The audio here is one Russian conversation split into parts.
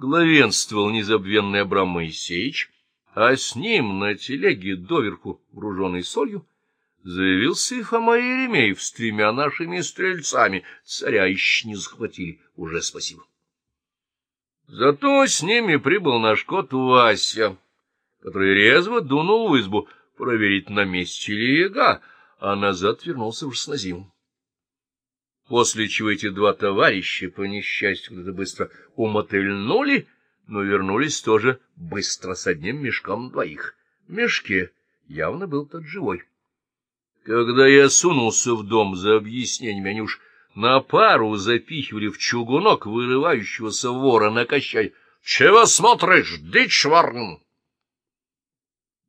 главенствовал незабвенный Абрам Моисеевич, а с ним на телеге, доверху груженной солью, заявился и Фома Еремеев с тремя нашими стрельцами. Царя еще не захватили, уже спасибо. Зато с ними прибыл наш кот Вася, который резво дунул в избу проверить, на месте ли яга, а назад вернулся уж с Назимом. После чего эти два товарища, по несчастью, куда-то быстро умотыльнули, но вернулись тоже быстро с одним мешком двоих. В мешке явно был тот живой. Когда я сунулся в дом за объяснениями, они уж на пару запихивали в чугунок вырывающегося вора на кощай. — Чего смотришь, дичь варн?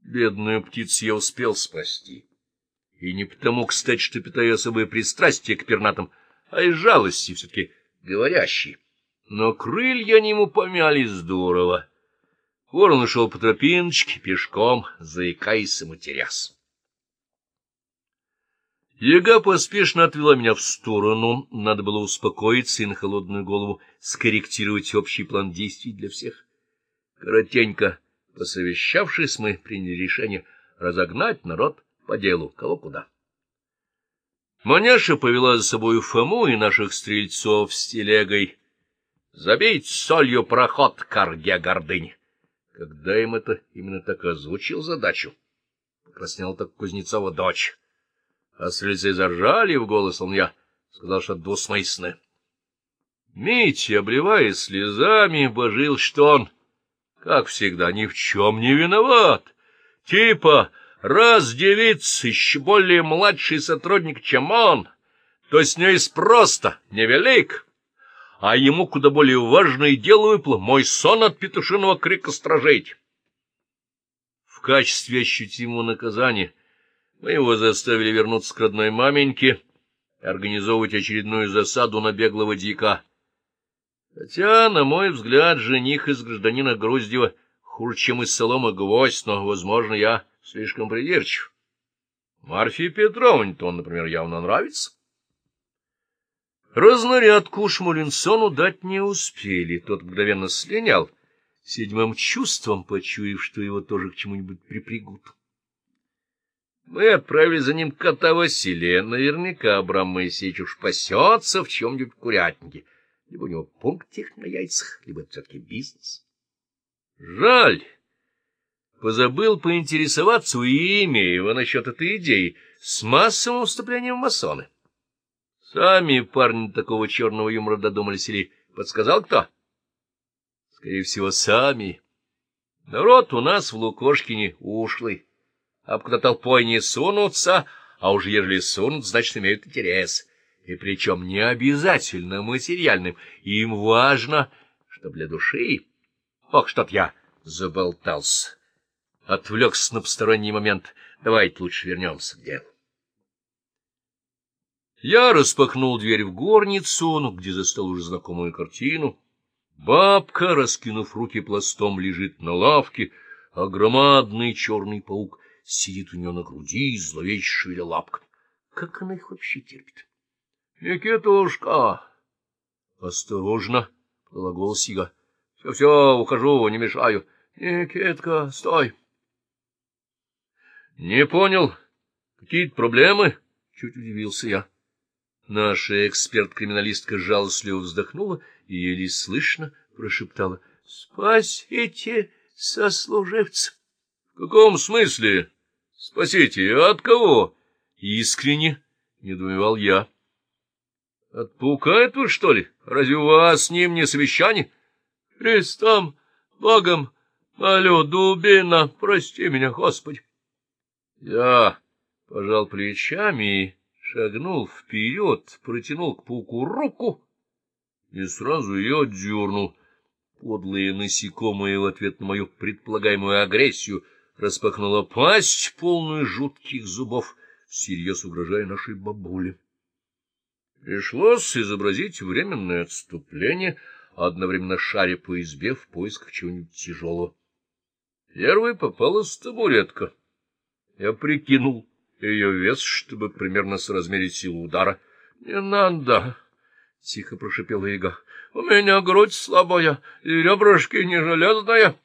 Бедную птицу я успел спасти. И не потому, кстати, что питаю особое пристрастие к пернатам, а из жалости все-таки говорящий. Но крылья нему помяли здорово. Ворон ушел по тропиночке, пешком, заикаясь и матерясь. Яга поспешно отвела меня в сторону. Надо было успокоиться и на холодную голову скорректировать общий план действий для всех. Коротенько посовещавшись, мы приняли решение разогнать народ по делу, кого куда. Маняша повела за собой Фому и наших стрельцов с телегой. Забить солью проход, карге гордынь. Когда им это именно так озвучил задачу, покраснела так Кузнецова дочь. А стрельцы заржали в голос, он я сказал, что двусмысленно. Митя, обливаясь слезами, божил, что он, как всегда, ни в чем не виноват. Типа Раз девица еще более младший сотрудник, чем он, то с ней просто невелик, а ему куда более важное дело выпало мой сон от петушиного крика стражить. В качестве ощутимого наказания мы его заставили вернуться к родной маменьке и организовывать очередную засаду на беглого дика. Хотя, на мой взгляд, жених из гражданина Груздева хуже, чем из солома гвоздь, но, возможно, я слишком придирчив. Марфе Петровне-то он, например, явно нравится. Разнарядку Шмулинсону дать не успели, тот мгновенно слинял, седьмым чувством почуяв, что его тоже к чему-нибудь припрягут. Мы отправили за ним кота Василия. Наверняка Абрам Моисеевич уж пасется в чем-нибудь курятнике. Либо у него пунктик на яйцах, либо все-таки бизнес. Жаль, позабыл поинтересоваться у Еремеева насчет этой идеи с массовым вступлением в масоны. Сами парни такого черного юмора додумались или подсказал кто? Скорее всего, сами. Народ у нас в Лукошкине ушлый, а куда толпой не сунутся, а уж ежели сунут, значит, имеют интерес. И причем не обязательно материальным, им важно, что для души... Ох, что-то я заболтался отвлекся на посторонний момент. Давайте лучше вернемся к делу. Я распахнул дверь в горницу, ну, где застал уже знакомую картину. Бабка, раскинув руки пластом, лежит на лавке, а громадный черный паук сидит у нее на груди, зловеще шевеля лапками. Как она их вообще терпит? — Никитушка! — Осторожно! — подала голос Ига. — Все-все, ухожу, не мешаю. — Никитка, стой! — не понял. Какие-то проблемы? Чуть удивился я. Наша эксперт-криминалистка жалостливо вздохнула и еле слышно прошептала. — Спасите сослуживца. — В каком смысле? — Спасите. От кого? — Искренне, — недоумевал я. — От паука этого, что ли? Разве у вас с ним не совещание? — Христом, Богом, молю, дубина, прости меня, Господи. Я пожал плечами и шагнул вперед, протянул к пауку руку и сразу ее отдернул. Подлые насекомые в ответ на мою предполагаемую агрессию распахнула пасть, полную жутких зубов, всерьез угрожая нашей бабуле. Пришлось изобразить временное отступление, одновременно шаря по избе в поисках чего-нибудь тяжелого. Первой попалась табуретка. Я прикинул ее вес, чтобы примерно соразмерить силу удара. — Не надо, — тихо прошипела Ига. У меня грудь слабая, и ребрышки не железные.